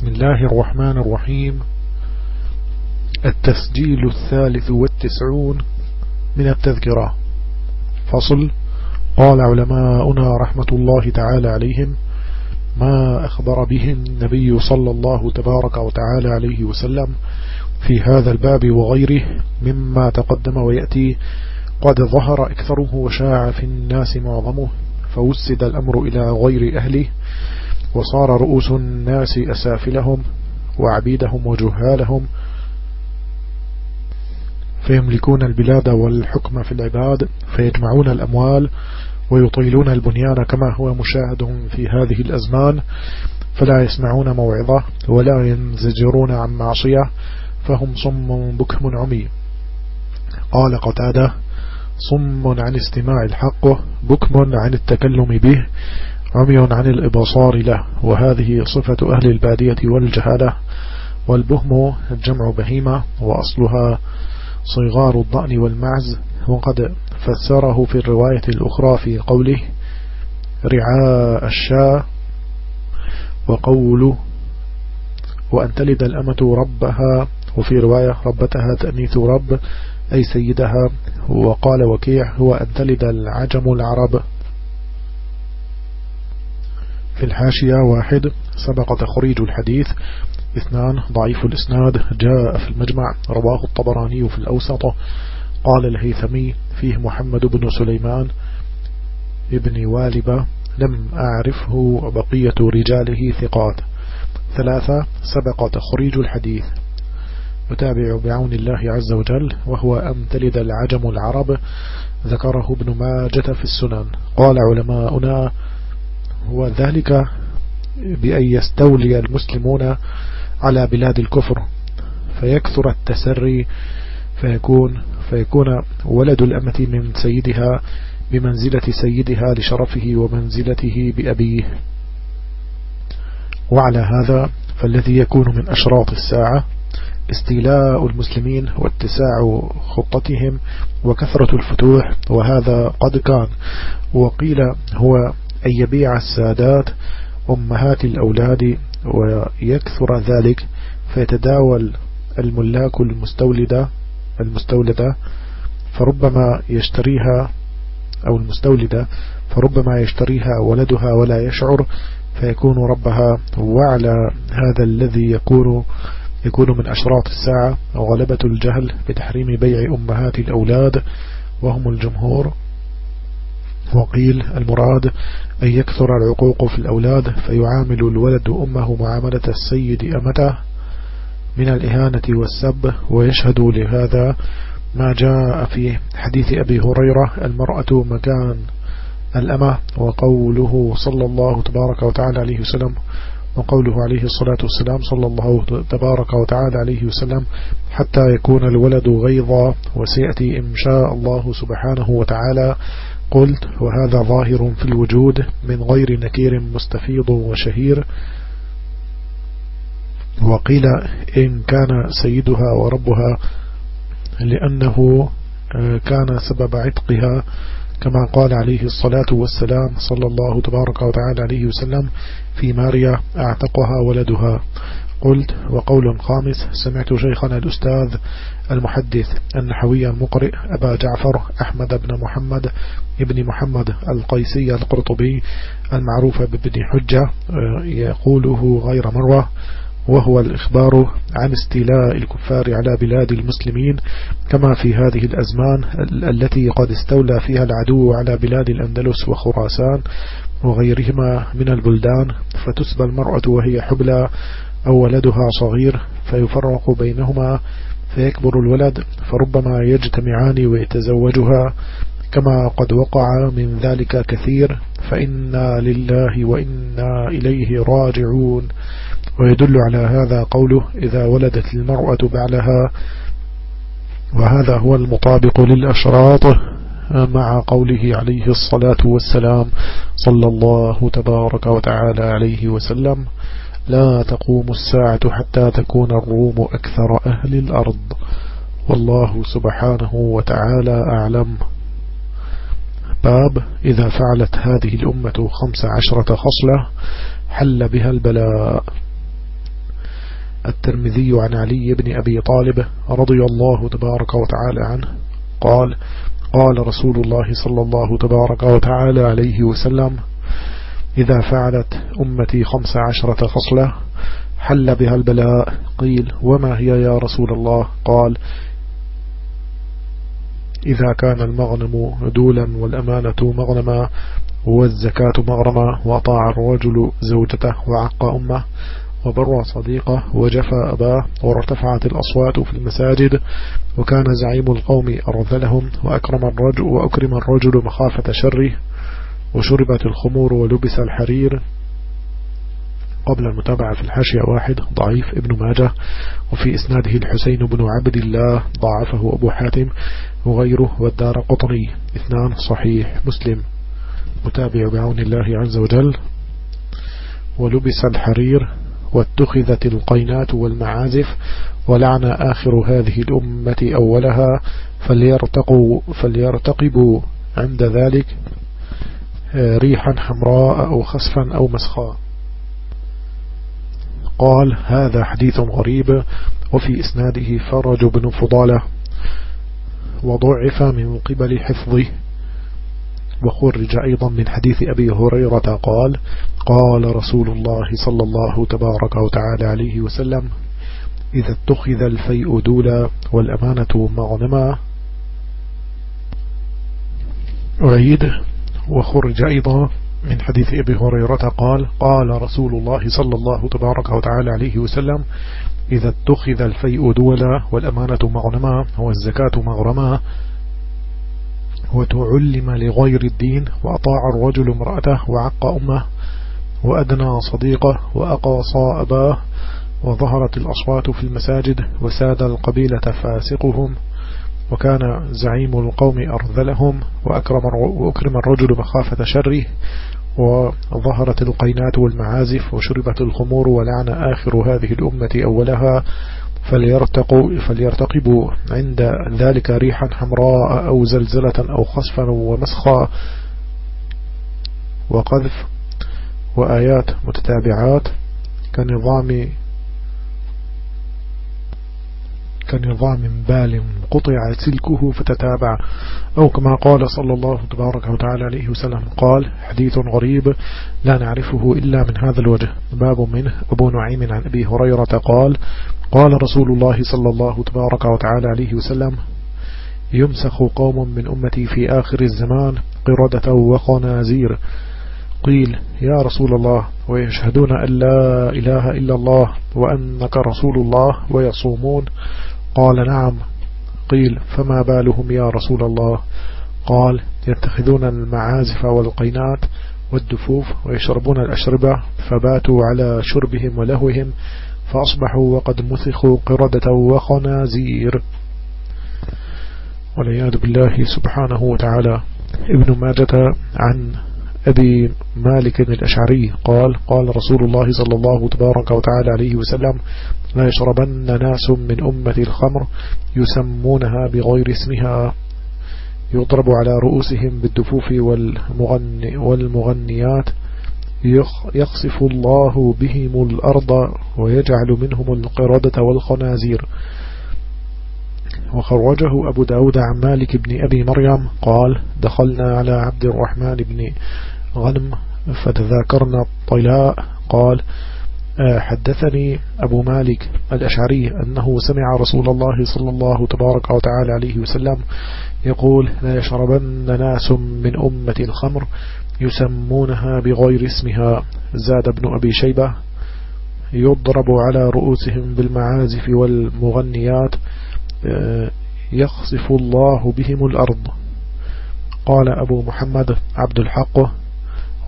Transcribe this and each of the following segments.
بسم الله الرحمن الرحيم. التسجيل الثالث والتسعون من التذكرة. فصل. قال علماؤنا رحمة الله تعالى عليهم ما أخبر به النبي صلى الله تبارك وتعالى عليه وسلم في هذا الباب وغيره مما تقدم ويأتي قد ظهر أكثره وشاع في الناس معظمه فوسد الأمر إلى غير أهله وصار رؤوس الناس أسافلهم وعبيدهم وجهالهم فيملكون البلاد والحكم في العباد فيجمعون الأموال ويطيلون البنيان كما هو مشاهد في هذه الأزمان فلا يسمعون موعظة ولا ينزجرون عن معصية فهم صم بكم عمي. قال قتادة صم عن استماع الحق بكم عن التكلم به عمي عن الإبصار له وهذه صفة أهل البادية والجهالة والبهم الجمع بهيمة وأصلها صغار الضأن والمعز. وقد فسره في الرواية الأخرى في قوله رعاء الشاء وقول وأن تلد الأمة ربها. وفي رواية ربتها تأنيث رب أي سيدها. وقال وكيع هو أن تلد العجم العرب. في الحاشية واحد سبق تخريج الحديث. اثنان ضعيف الإسناد جاء في المجمع. رواه الطبراني في الأوسط. قال الهيثمي فيه محمد بن سليمان ابن والبة لم أعرفه بقية رجاله ثقات. ثلاثة سبق تخريج الحديث. يتابع بعون الله عز وجل وهو أن تلد العجم العرب ذكره ابن ماجة في السنن. قال علماؤنا هو ذلك بأن يستولي المسلمون على بلاد الكفر فيكثر التسري فيكون, فيكون ولد الأمة من سيدها بمنزلة سيدها لشرفه ومنزلته بأبيه. وعلى هذا فالذي يكون من أشراط الساعة استيلاء المسلمين واتساع خطتهم وكثرة الفتوح وهذا قد كان. وقيل هو أن يبيع السادات أمهات الأولاد ويكثر ذلك فيتداول الملاك المستولدة المستولدة فربما يشتريها أو المستولدة فربما يشتريها ولدها ولا يشعر فيكون ربها وعلى هذا الذي يكون يكون من أشراط الساعة غلبة الجهل بتحريم بيع أمهات الأولاد وهم الجمهور. وقيل المراد أن يكثر العقوق في الأولاد فيعامل الولد أمه معاملة السيد أمته من الإهانة والسب ويشهد لهذا ما جاء في حديث أبي هريرة المرأة مكان الأمة وقوله صلى الله تبارك وتعالى عليه وسلم وقوله عليه الصلاة والسلام صلى الله تبارك وتعالى عليه وسلم حتى يكون الولد غيظا وسيأتي إن شاء الله سبحانه وتعالى قلت وهذا ظاهر في الوجود من غير نكير مستفيض وشهير. وقيل إن كان سيدها وربها لأنه آه، كان سبب عتقها كما قال عليه الصلاة والسلام صلى الله تبارك وتعالى عليه وسلم في ماريا أعتقها ولدها. قلت وقول خامس سمعت شيخنا الأستاذ المحدث النحوي المقرئ أبا جعفر أحمد بن محمد ابن محمد القيسي القرطبي المعروف بابن حجة آه، يقوله غير مرة وهو الإخبار عن استيلاء الكفار على بلاد المسلمين كما في هذه الأزمان التي قد استولى فيها العدو على بلاد الأندلس وخراسان وغيرهما من البلدان فتسبى المرأة وهي حبلى أو ولدها صغير فيفرق بينهما فيكبر الولد فربما يجتمعان ويتزوجها. كما قد وقع من ذلك كثير فإنا لله وإنا إليه راجعون. ويدل على هذا قوله إذا ولدت المرأة بعلها. وهذا هو المطابق للأشراط مع قوله عليه الصلاة والسلام صلى الله تبارك وتعالى عليه وسلم. لا تقوم الساعة حتى تكون الروم أكثر أهل الأرض. والله سبحانه وتعالى أعلم. باب إذا فعلت هذه الأمة خمس عشرة خصلة حل بها البلاء. الترمذي عن علي بن أبي طالب رضي الله تبارك وتعالى عنه قال قال رسول الله صلى الله تبارك وتعالى عليه وسلم إذا فعلت أمتي خمس عشرة خصلة حل بها البلاء قيل وما هي يا رسول الله؟ قال إذا كان المغنم دولا والأمانة مغنما والزكاة مغرما وأطاع الرجل زوجته وعق أمه وبر صديقه وجفى أباه وارتفعت الأصوات في المساجد وكان زعيم القوم أرذلهم وأكرم الرجل, وأكرم الرجل مخافة شره وشربت الخمور ولبس الحرير قبل المتابعة في الحاشية واحد ضعيف ابن ماجه وفي إسناده الحسين بن عبد الله ضعفه أبو حاتم وغيره والدار قطني اثنان صحيح مسلم. متابع بعون الله عز وجل. ولبس الحرير واتخذت القينات والمعازف ولعن آخر هذه الأمة أولها فليرتقوا فليرتقبوا عند ذلك. ريحا حمراء أو خسفا أو مسخا. قال هذا حديث غريب وفي إسناده فرج بن فضالة وضعف من قبل حفظه. وخرج أيضا من حديث أبي هريرة قال قال رسول الله صلى الله تبارك وتعالى عليه وسلم إذا اتخذ الفيء دولا والأمانة مغنما. أعيد. وخرج أيضا من حديث أبي هريرة قال قال رسول الله صلى الله تبارك وتعالى عليه وسلم إذا اتخذ الفيء دولا والأمانة مغنما والزكاة مغرما وتعلم لغير الدين وأطاع الرجل امرأته وعق أمه وأدنى صديقه وأقاصى أباه وظهرت الأصوات في المساجد وساد القبيلة فاسقهم وكان زعيم القوم أرذلهم وأكرم, وأكرم الرجل مخافة شره وظهرت القينات والمعازف وشربت الخمور ولعن آخر هذه الأمة أولها فليرتقوا فليرتقبوا عند ذلك ريحا حمراء أو زلزلة أو خصفا ومسخا وقذف وآيات متتابعات كنظام كنظام بال قطع سلكه فتتابع. أو كما قال صلى الله تبارك وتعالى عليه وسلم قال حديث غريب لا نعرفه إلا من هذا الوجه. باب منه أبو نعيم عن أبي هريرة قال قال رسول الله صلى الله تبارك وتعالى عليه وسلم يمسخ قوم من أمتي في آخر الزمان قردة وخنازير. قيل يا رسول الله ويشهدون أن لا إله إلا الله وأنك رسول الله ويصومون قال نعم. قيل فما بالهم يا رسول الله؟ قال يتخذون المعازف والقينات والدفوف ويشربون الأشربة فباتوا على شربهم ولهوهم فأصبحوا وقد مسخوا قردة وخنازير. والعياذ بالله سبحانه وتعالى. ابن ماجة عن أبي مالك الأشعري قال قال رسول الله صلى الله تبارك وتعالى عليه وسلم لا يشربن ناس من أمة الخمر يسمونها بغير اسمها. يضرب على رؤوسهم بالدفوف والمغني والمغنيات. يخصف الله بهم الأرض ويجعل منهم القردة والخنازير. وخرجه أبو داود عن مالك بن أبي مريم قال دخلنا على عبد الرحمن بن غنم فتذاكرنا الطلاء. قال آه، حدثني أبو مالك الأشعري أنه سمع رسول الله صلى الله تبارك وتعالى عليه وسلم يقول لا يشربن ناس من أمة الخمر يسمونها بغير اسمها. زاد ابن أبي شيبة يضرب على رؤوسهم بالمعازف والمغنيات يخصف الله بهم الأرض. قال أبو محمد عبد الحق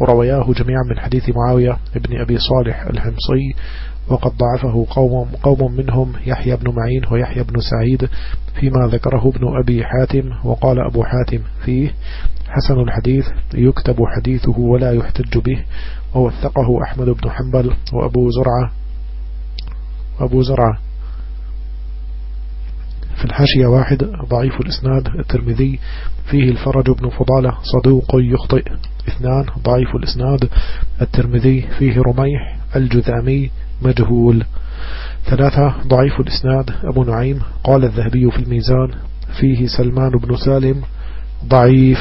وروياه جميعا من حديث معاوية ابن أبي صالح الحمصي وقد ضعفه قوم, قوم منهم يحيى بن معين ويحيى بن سعيد فيما ذكره ابن أبي حاتم وقال أبو حاتم فيه حسن الحديث يكتب حديثه ولا يحتج به ووثقه أحمد بن حنبل وأبو زرعة وأبو زرعة. في الحاشية واحد ضعيف الإسناد الترمذي فيه الفرج بن فضالة صدوق يخطئ. اثنان ضعيف الإسناد الترمذي فيه رميح الجذامي مجهول. ثلاثة ضعيف الإسناد أبو نعيم قال الذهبي في الميزان فيه سلمان بن سالم ضعيف.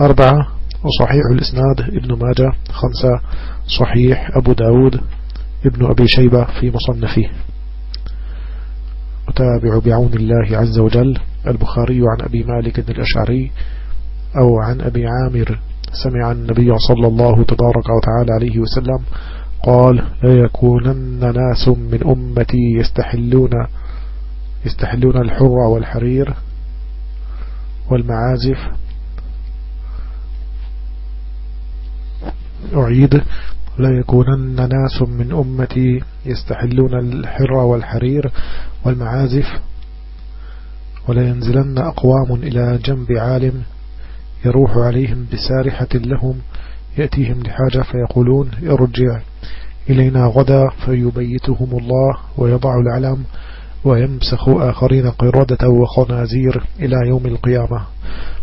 أربعة وصحيح الإسناد ابن ماجه. خمسة صحيح أبو داود ابن أبي شيبة في مصنفه. أتابع بعون الله عز وجل البخاري عن أبي مالك الأشعري أو عن أبي عامر سمع النبي صلى الله تبارك وتعالى عليه وسلم قال لا يكونن ناس من أمتي يستحلون يستحلون الحر والحرير والمعازف. أعيد لا يكونن ناس من أمتي يستحلون الحر والحرير والمعازف ولا ينزلن أقوام إلى جنب عالم يروح عليهم بسارحة لهم يأتيهم لحاجة فيقولون ارجع إلينا غدا فيبيتهم الله ويضع العلم ويمسخ آخرين قردة وخنازير إلى يوم القيامة.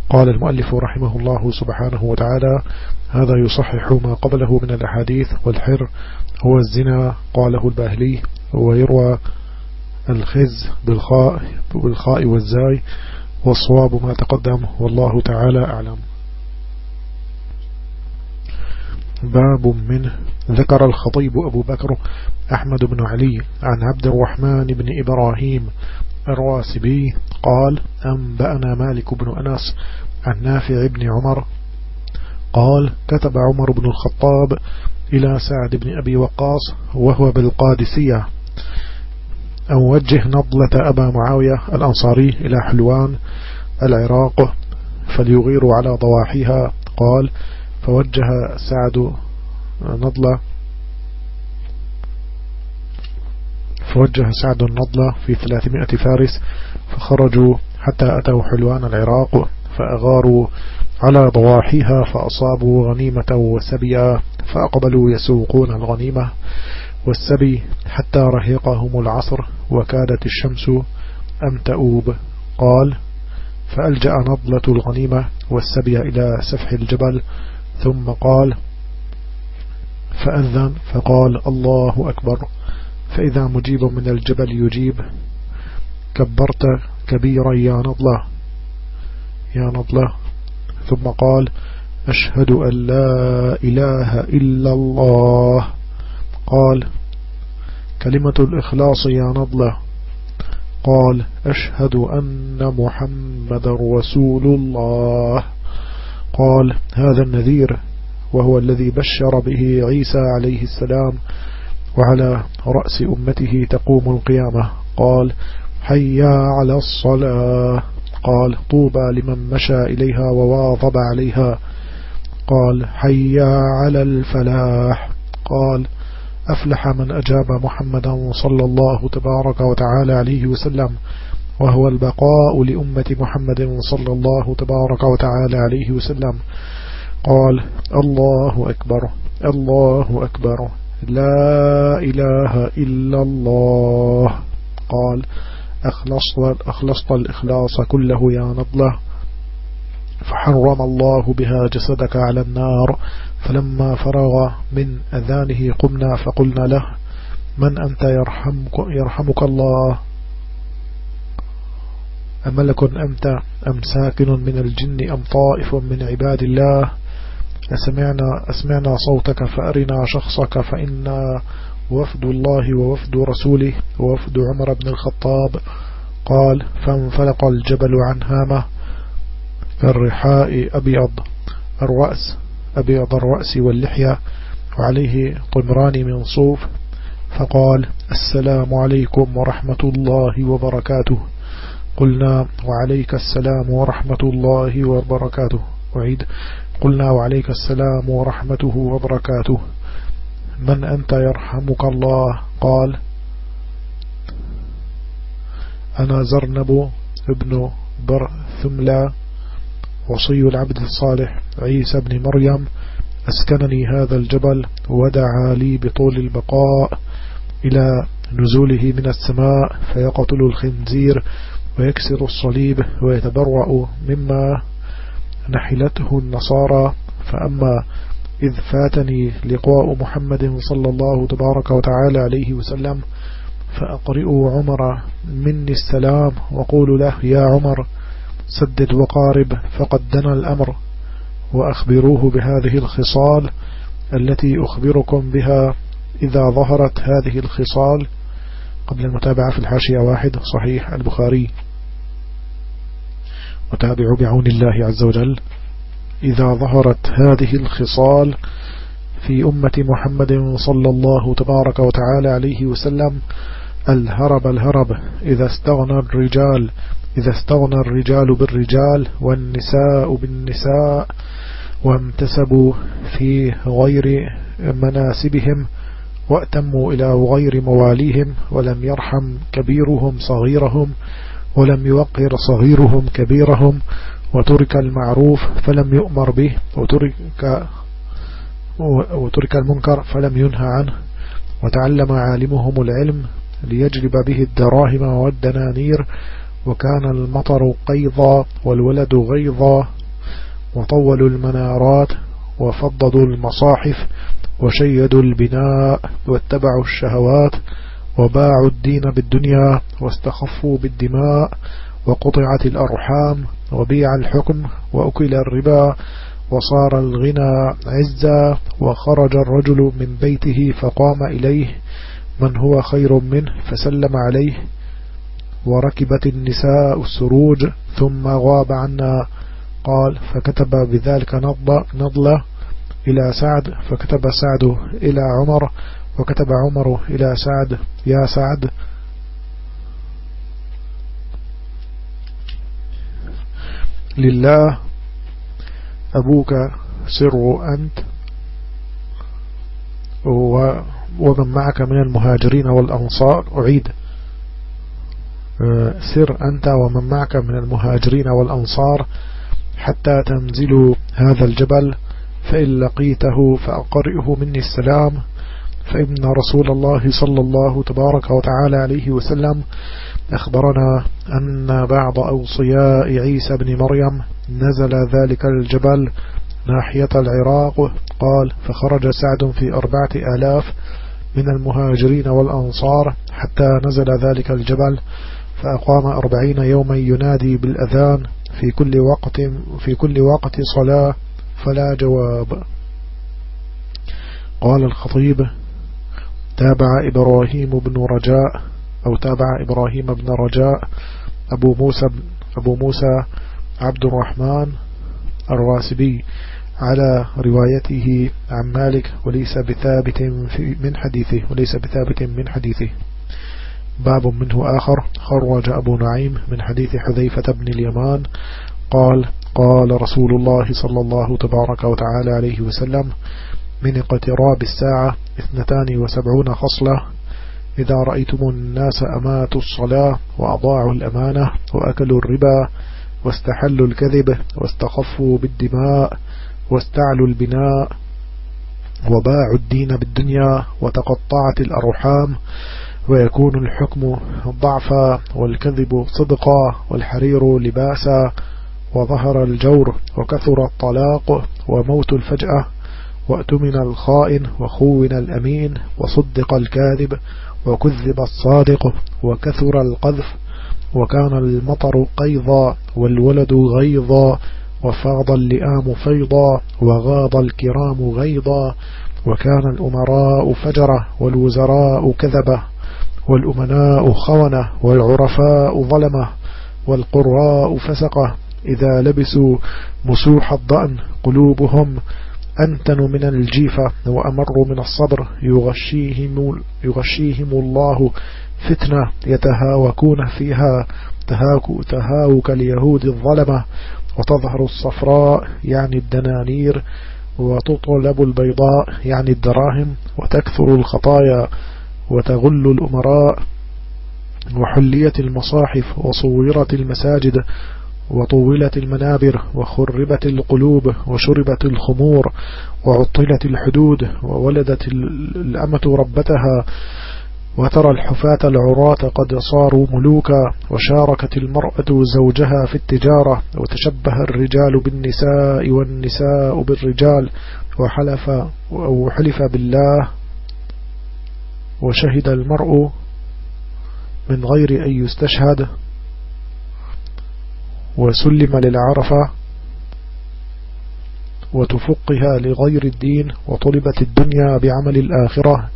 قال المؤلف رحمه الله سبحانه وتعالى هذا يصحح ما قبله من الأحاديث والحر هو الزنا قاله الباهلي ويروى الخز بالخاء, بالخاء والزاي والصواب ما تقدم والله تعالى أعلم. باب منه ذكر الخطيب أبو بكر أحمد بن علي عن عبد الرحمن بن إبراهيم الراسبي قال أنبأنا مالك بن أنس عن نافع بن عمر. قال كتب عمر بن الخطاب إلى سعد بن أبي وقاص وهو بالقادسية. أن وجه نضلة أبا معاوية الأنصاري إلى حلوان العراق فليغيروا على ضواحيها. قال فوجه سعد نضلة فوجه سعد النضلة في ثلاثمائة فارس فخرجوا حتى أتوا حلوان العراق فأغاروا على ضواحيها فأصابوا غنيمة وسبيا فأقبلوا يسوقون الغنيمة والسبي حتى رهقهم العصر وكادت الشمس أم تؤوب قال فألجأ نضلة الغنيمة والسبي إلى سفح الجبل ثم قال فأذن فقال الله أكبر فإذا مجيب من الجبل يجيب. كبرت كبيرا يا نضلة يا نضلة. ثم قال أشهد أن لا إله إلا الله. قال كلمة الإخلاص يا نضلة. قال أشهد أن محمد رسول الله. قال هذا النذير وهو الذي بشر به عيسى عليه السلام وعلى رأس أمته تقوم القيامة. قال حيا على الصلاة. قال طوبى لمن مشى إليها وواظب عليها. قال حيا على الفلاح. قال أفلح من أجاب محمدا صلى الله تبارك وتعالى عليه وسلم وهو البقاء لأمة محمد صلى الله تبارك وتعالى عليه وسلم. قال الله أكبر الله أكبر لا إله إلا الله. قال أخلصت, أخلصت الإخلاص كله يا نضلة. فحرم الله بها جسدك على النار. فلما فرغ من أذانه قمنا فقلنا له من أنت يرحمك, يرحمك الله؟ أملك أنت أم ساكن من الجن أم طائف من عباد الله؟ أسمعنا, أسمعنا صوتك فأرنا شخصك فإنا وفد الله ووفد رسوله ووفد عمر بن الخطاب. قال فانفلق الجبل عن هامة كالرحاء أبيض الرأس أبيض الرأس واللحية وعليه قمران من صوف. فقال السلام عليكم ورحمة الله وبركاته. قلنا وعليك السلام ورحمة الله وبركاته. وعيد قلنا وعليك السلام ورحمته وبركاته. من أنت يرحمك الله؟ قال أنا زرنب ابن برثملا وصي العبد الصالح عيسى بن مريم أسكنني هذا الجبل ودعا لي بطول البقاء إلى نزوله من السماء فيقتل الخنزير ويكسر الصليب ويتبرأ مما نحلته النصارى فأما إذ فاتني لقاء محمد صلى الله تبارك وتعالى عليه وسلم فأقرئوا عمر مني السلام وقولوا له يا عمر سدد وقارب فقد دنا الأمر وأخبروه بهذه الخصال التي أخبركم بها إذا ظهرت هذه الخصال. قبل المتابعة في الحاشية واحد صحيح البخاري. وتابعوا بعون الله عز وجل. إذا ظهرت هذه الخصال في أمة محمد صلى الله تبارك وتعالى عليه وسلم الهرب الهرب إذا استغنى الرجال إذا استغنى الرجال بالرجال والنساء بالنساء وامتسبوا في غير مناسبهم وأتموا إلى غير مواليهم ولم يرحم كبيرهم صغيرهم ولم يوقر صغيرهم كبيرهم وترك المعروف فلم يؤمر به وترك, وترك المنكر فلم ينهى عنه وتعلم عالمهم العلم ليجلب به الدراهم والدنانير وكان المطر قيضا والولد غيظا وطولوا المنارات وفضضوا المصاحف وشيدوا البناء واتبعوا الشهوات وباعوا الدين بالدنيا واستخفوا بالدماء وقطعت الأرحام وبيع الحكم وأكل الربا وصار الغنى عزا وخرج الرجل من بيته فقام إليه من هو خير منه؟ فسلم عليه. وركبت النساء السروج ثم غاب عنا. قال فكتب بذلك نضلة إلى سعد فكتب سعد إلى عمر وكتب عمر إلى سعد يا سعد لله أبوك سر أنت ومن معك من المهاجرين والأنصار أعيد. سر أنت ومن معك من المهاجرين والأنصار حتى تنزلوا هذا الجبل فإن لقيته فأقرئه مني السلام. فإن رسول الله صلى الله تبارك وتعالى عليه وسلم أخبرنا أن بعض أوصياء عيسى بن مريم نزل ذلك الجبل ناحية العراق. قال فخرج سعد في أربعة آلاف من المهاجرين والأنصار حتى نزل ذلك الجبل فأقام أربعين يوما ينادي بالأذان في كل وقت في كل وقت صلاة فلا جواب. قال الخطيب تابع إبراهيم بن رجاء أو تابع إبراهيم بن رجاء أبو موسى أبو موسى عبد الرحمن الراسبي على روايته عن مالك وليس بثابت من حديثه وليس بثابت من حديثه. باب منه آخر خرج أبو نعيم من حديث حذيفة بن اليمان قال قال رسول الله صلى الله تبارك وتعالى عليه وسلم من اقتراب الساعة اثنتان وسبعون خصلة. إذا رأيتم الناس أماتوا الصلاة وأضاعوا الأمانة وأكلوا الربا واستحلوا الكذب واستخفوا بالدماء واستعلوا البناء وباعوا الدين بالدنيا وتقطعت الأرحام ويكون الحكم ضعفا والكذب صدقا والحرير لباسا وظهر الجور وكثر الطلاق وموت الفجأة. وأتمن الخائن وخون الأمين وصدق الكاذب وكذب الصادق وكثر القذف وكان المطر قيضا والولد غيضا وفاض اللئام فيضا وغاض الكرام غيضا وكان الأمراء فجرة والوزراء كذبة والأمناء خونة والعرفاء ظلمة والقراء فسقة إذا لبسوا مسوح الضأن قلوبهم أنتن من الجيفة وأمر من الصبر. يغشيهم, يغشيهم الله فتنة يتهاوكون فيها. تهاك تهاوك اليهود الظلمة. وتظهر الصفراء يعني الدنانير. وتطلب البيضاء يعني الدراهم. وتكثر الخطايا. وتغل الأمراء. وحليت المصاحف. وصورت المساجد. وطولت المنابر وخربت القلوب وشربت الخمور وعطلت الحدود وولدت الأمة ربتها وترى الحفاة العراة قد صاروا ملوكا وشاركت المرأة زوجها في التجارة وتشبه الرجال بالنساء والنساء بالرجال وحلف أو حلف بالله وشهد المرء من غير أن يستشهد وسلم للعرفة وتفقها لغير الدين وطلبت الدنيا بعمل الآخرة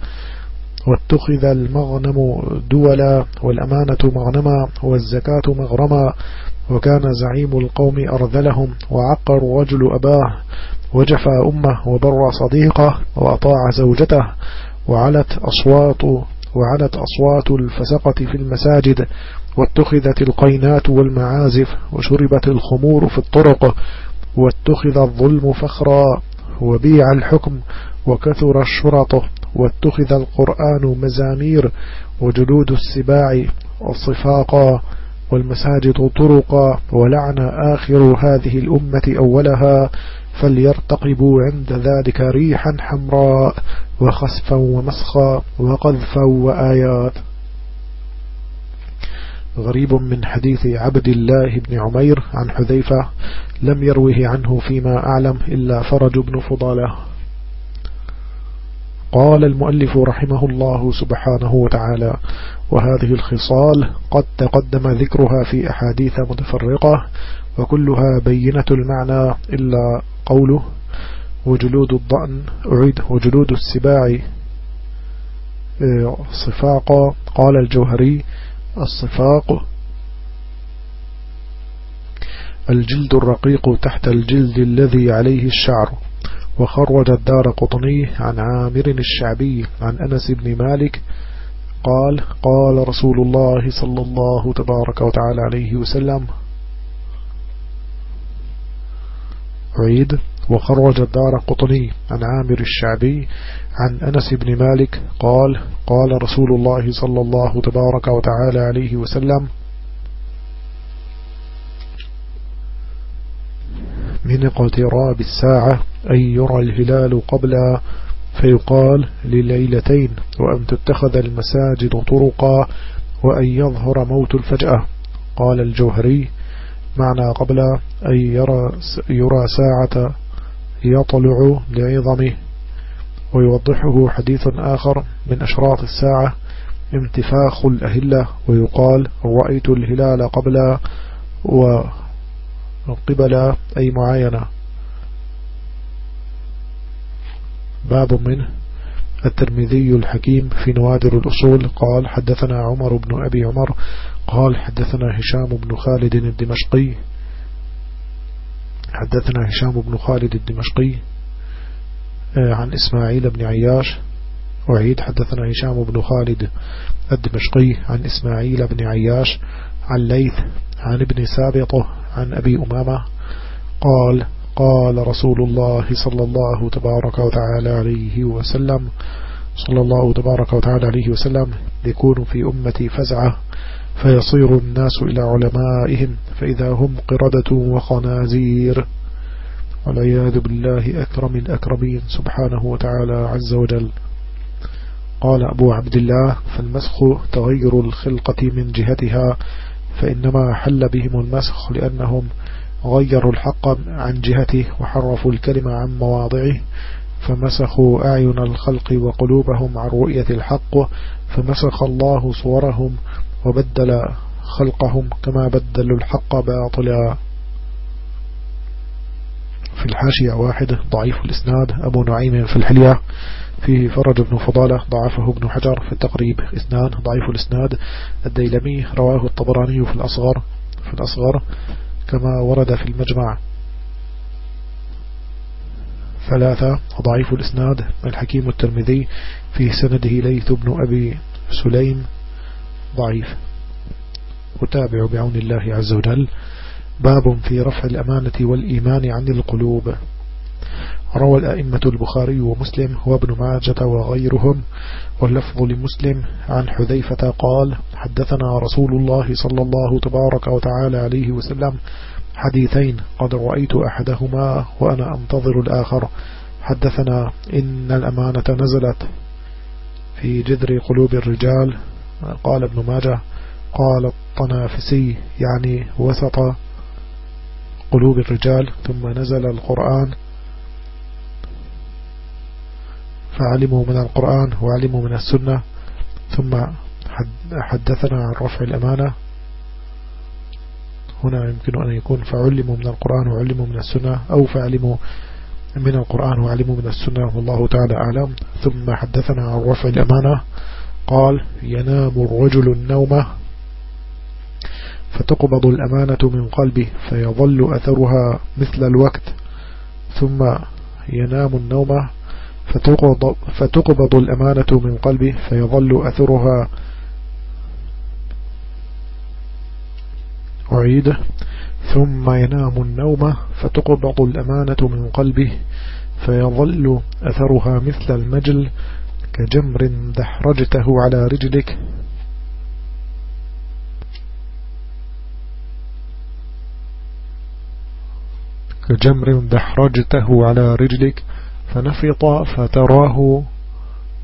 واتخذ المغنم دولا والأمانة مغنما والزكاة مغرما وكان زعيم القوم أرذلهم وعقر رجل أباه وجفى أمه وبر صديقه وأطاع زوجته وعلت أصوات وعلت أصوات الفسقة في المساجد واتخذت القينات والمعازف وشربت الخمور في الطرق واتخذ الظلم فخرا وبيع الحكم وكثر الشرط واتخذ القرآن مزامير وجلود السباع والصفاقا والمساجد طرقا ولعن آخر هذه الأمة أولها فليرتقبوا عند ذلك ريحا حمراء وخسفا ومسخا وقذفا وآيات. غريب من حديث عبد الله بن عمير عن حذيفة لم يروه عنه فيما أعلم إلا فرج بن فضالة. قال المؤلف رحمه الله سبحانه وتعالى وهذه الخصال قد تقدم ذكرها في أحاديث متفرقة وكلها بينة المعنى إلا قوله وجلود الضأن أعيد وجلود السباع آه، صفاقا. قال الجوهري الصفاق. الجلد الرقيق تحت الجلد الذي عليه الشعر. وخرج الدار قطني عن عامر الشعبي عن أنس بن مالك قال قال رسول الله صلى الله تبارك وتعالى عليه وسلم. عيد. وخرج الدار قطني عن عامر الشعبي عن أنس بن مالك قال قال رسول الله صلى الله تبارك وتعالى عليه وسلم من اقتراب الساعة أن يرى الهلال قبل فيقال لليلتين وأن تتخذ المساجد طرقا وأن يظهر موت الفجأة. قال الجوهري معنى قبل أن يرى, يرى ساعة يطلع لعظمه ويوضحه حديث آخر من أشراط الساعة انتفاخ الأهلة ويقال رأيت الهلال قبل وقبل أي معاينة. باب منه الترمذي الحكيم في نوادر الأصول قال حدثنا عمر بن أبي عمر قال حدثنا هشام بن خالد الدمشقي حدثنا هشام بن خالد الدمشقي آه، عن إسماعيل بن عياش. وعيد حدثنا هشام بن خالد الدمشقي عن إسماعيل بن عياش عن ليث عن ابن سابطه عن أبي أمامة قال قال رسول الله صلى الله تبارك وتعالى عليه وسلم صلى الله تبارك وتعالى عليه وسلم يكون في أمتي فزعة فيصير الناس إلى علمائهم فإذا هم قردة وخنازير. والعياذ بالله أكرم الأكرمين. سبحانه وتعالى عز وجل. قال أبو عبد الله فالمسخ تغير الخلقة من جهتها فإنما حل بهم المسخ لأنهم غيروا الحق عن جهته وحرفوا الكلمة عن مواضعه فمسخوا أعين الخلق وقلوبهم عن رؤية الحق فمسخ الله صورهم وبدل خلقهم كما بدلوا الحق باطلا. في الحاشية واحد ضعيف الإسناد أبو نعيم في الحلية. فيه فرج بن فضالة ضعفه ابن حجر في التقريب. اثنان ضعيف الإسناد. الديلمي رواه الطبراني في الأصغر. في الأصغر كما ورد في المجمع. ثلاثة ضعيف الإسناد. الحكيم الترمذي في سنده ليث بن أبي سليم. ضعيف. وتابع بعون الله عز وجل. باب في رفع الأمانة والإيمان عن القلوب. روى الأئمة البخاري ومسلم وابن ماجة وغيرهم واللفظ لمسلم عن حذيفة قال حدثنا رسول الله صلى الله تبارك وتعالى عليه وسلم حديثين قد رأيت أحدهما وأنا أنتظر الآخر. حدثنا إن الأمانة نزلت في جذر قلوب الرجال. قال ابن ماجه قال الطنافسي يعني وسط قلوب الرجال ثم نزل القرآن. فعلموا من القرآن وعلموا من السنة. ثم حدثنا عن رفع الأمانة. هنا يمكن أن يكون فعلموا من القرآن وعلموا من السنة أو فعلموا من القرآن وعلموا من السنة والله تعالى أعلم. ثم حدثنا عن رفع الأمانة. قال ينام الرجل النوم فتقبض الأمانة من قلبه فيظل أثرها مثل الوقت. ثم ينام النوم فتقبض, فتقبض الأمانة من قلبه فيظل أثرها. أعيده ثم ينام النوم فتقبض الأمانة من قلبه فيظل أثرها مثل المجل كجمر دحرجته على رجلك. كجمر دحرجته على رجلك فنفط فتراه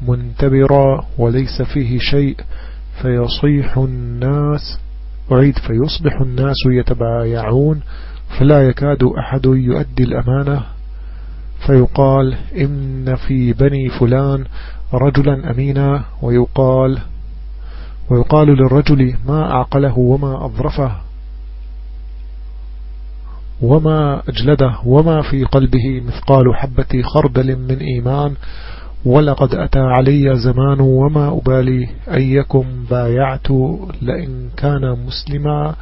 منتبرا وليس فيه شيء فيصيح الناس أعيد فيصبح الناس يتبايعون فلا يكاد أحد يؤدي الأمانة فيقال إن في بني فلان رجلا أمينا ويقال ويقال للرجل ما أعقله وما أظرفه وما أجلده وما في قلبه مثقال حبة خردل من إيمان ولقد أتى علي زمان وما أبالي أيكم بايعت لئن كان مسلما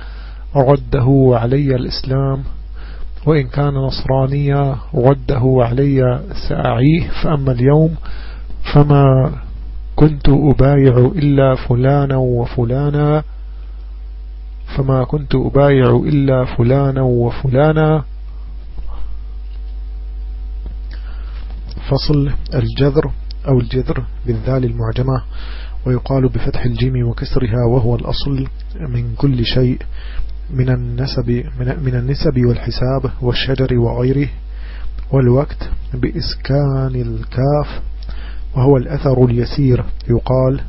رده علي الإسلام وإن كان نصرانيا رده علي سأعيه فأما اليوم فما كنت أبايع إلا فلانا وفلانا فما كنت أبايع إلا فلانا وفلانا. فصل الجذر أو الجذر بالذال المعجمة ويقال بفتح الجيم وكسرها وهو الأصل من كل شيء من النسب من, النسب والحساب والشجر وغيره والوقت بإسكان الكاف. وهو الأثر اليسير. يقال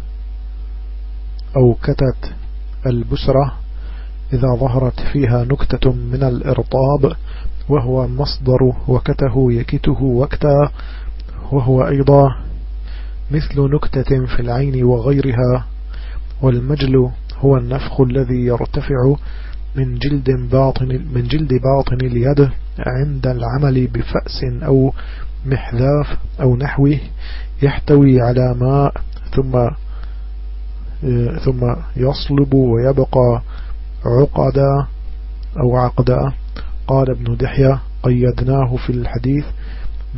أو كتت البسرة إذا ظهرت فيها نكتة من الإرطاب وهو مصدر وكته يكته وكتا وهو أيضا مثل نكتة في العين وغيرها. والمجل هو النفخ الذي يرتفع من جلد باطن من جلد باطن اليد عند العمل بفأس أو محذاف أو نحوه يحتوي على ماء ثم ثم يصلب ويبقى عقدا أو عقدا. قال ابن دحية قيدناه في الحديث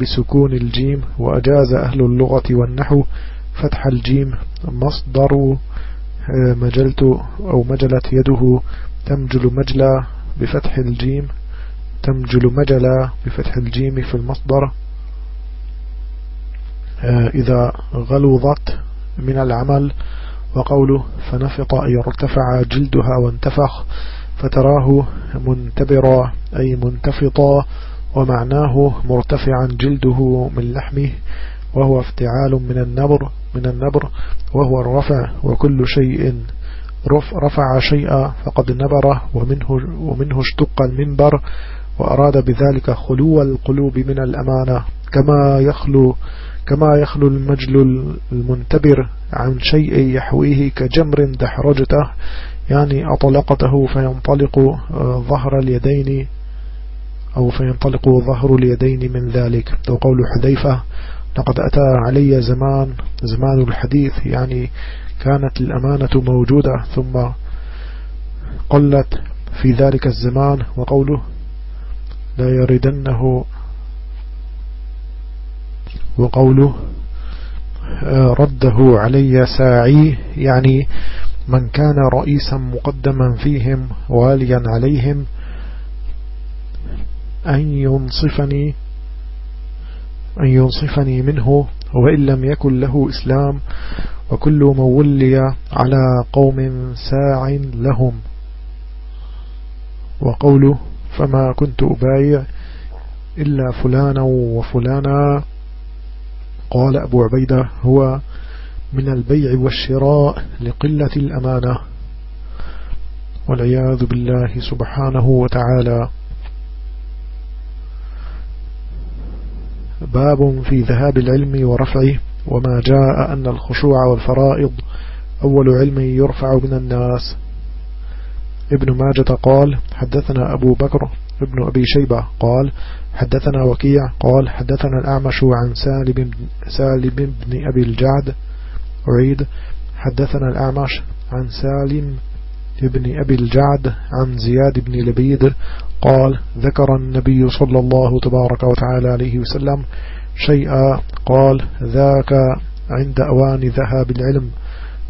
بسكون الجيم وأجاز أهل اللغة والنحو فتح الجيم مصدر آه، مجلت أو مجلت يده تمجل مجلا بفتح الجيم تمجل مجلا بفتح الجيم في المصدر. إذا غلظت من العمل وقوله فنفط أي ارتفع جلدها وانتفخ فتراه منتبرا أي منتفطا ومعناه مرتفعا جلده من لحمه وهو افتعال من النبر من النبر وهو الرفع وكل شيء رفع شيئا فقد نبره ومنه, ومنه اشتق المنبر وأراد بذلك خلو القلوب من الأمانة كما يخلو كما يخلو المجل المنتبر عن شيء يحويه كجمر دحرجته يعني أطلقته فينطلق آه، ظهر اليدين أو فينطلق ظهر اليدين من ذلك. وقول حذيفة لقد أتى علي زمان زمان الحديث يعني كانت الأمانة موجودة ثم قلت في ذلك الزمان وقوله لا يردنه وقوله آه، رده علي ساعي يعني من كان رئيسا مقدما فيهم واليا عليهم أن ينصفني أن ينصفني منه وإن لم يكن له إسلام وكل من ولي على قوم ساع لهم. وقوله فما كنت أبايع إلا فلانا وفلانا قال أبو عبيدة هو من البيع والشراء لقلة الأمانة. والعياذ بالله سبحانه وتعالى. باب في ذهاب العلم ورفعه وما جاء أن الخشوع والفرائض أول علم يرفع من الناس. ابن ماجة قال حدثنا أبو بكر ابن أبي شيبة قال حدثنا وكيع قال حدثنا الأعمش عن سالم, سالم بن أبي الجعد. أعيد. حدثنا الأعمش عن سالم بن أبي الجعد عن زياد بن لبيد قال ذكر النبي صلى الله تبارك وتعالى عليه وسلم شيئا قال ذاك عند أوان ذهاب العلم.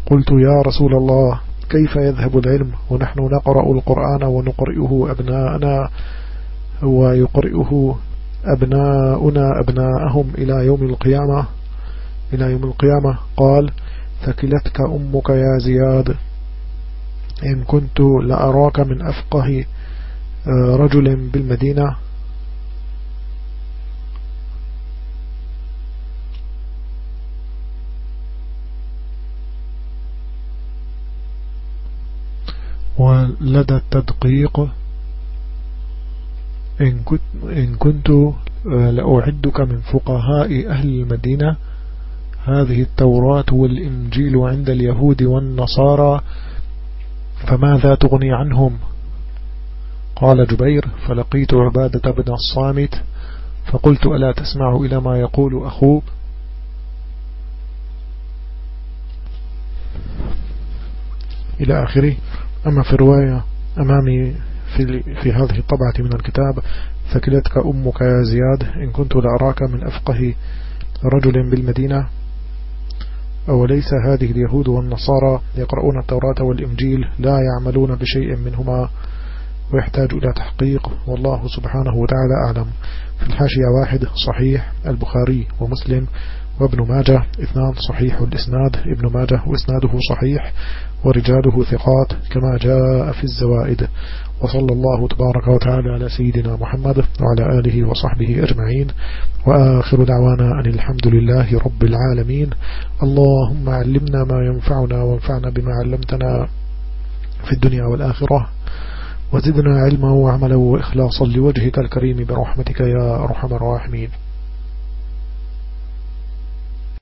قلت يا رسول الله كيف يذهب العلم؟ ونحن نقرأ القرآن ونقرئه أبناءنا ويقرئه أبناؤنا أبناءهم إلى يوم القيامة. إلى يوم القيامة. قال ثكلتك أمك يا زياد. إن كنت لأراك من أفقه آه، رجل بالمدينة. ولدى التدقيق. إن كنت, إن كنت آه، لأعدك من فقهاء أهل المدينة. هذه التوراة والإنجيل عند اليهود والنصارى. فماذا تغني عنهم؟ قال جبير فلقيت عبادة بن الصامت. فقلت ألا تسمع إلى ما يقول أخوك إلى آخره. أما في الرواية أمامي في, في هذه الطبعة من الكتاب ثكلتك أمك يا زياد إن كنت لأراك من أفقه رجل بالمدينة أوليس هذه اليهود والنصارى يقرؤون التوراة والإنجيل لا يعملون بشيء منهما ويحتاج إلى تحقيق؟ والله سبحانه وتعالى أعلم. في الحاشية واحد صحيح البخاري ومسلم وابن ماجه اثنان صحيح الإسناد ابن ماجه وإسناده صحيح ورجاله ثقات كما جاء في الزوائد. وصلى الله تبارك وتعالى على سيدنا محمد وعلى آله وصحبه أجمعين. وآخر دعوانا أن الحمد لله رب العالمين. اللهم علمنا ما ينفعنا وانفعنا بما علمتنا في الدنيا والآخرة. وزدنا علما وعملا وإخلاصا لوجهك الكريم برحمتك يا أرحم الراحمين.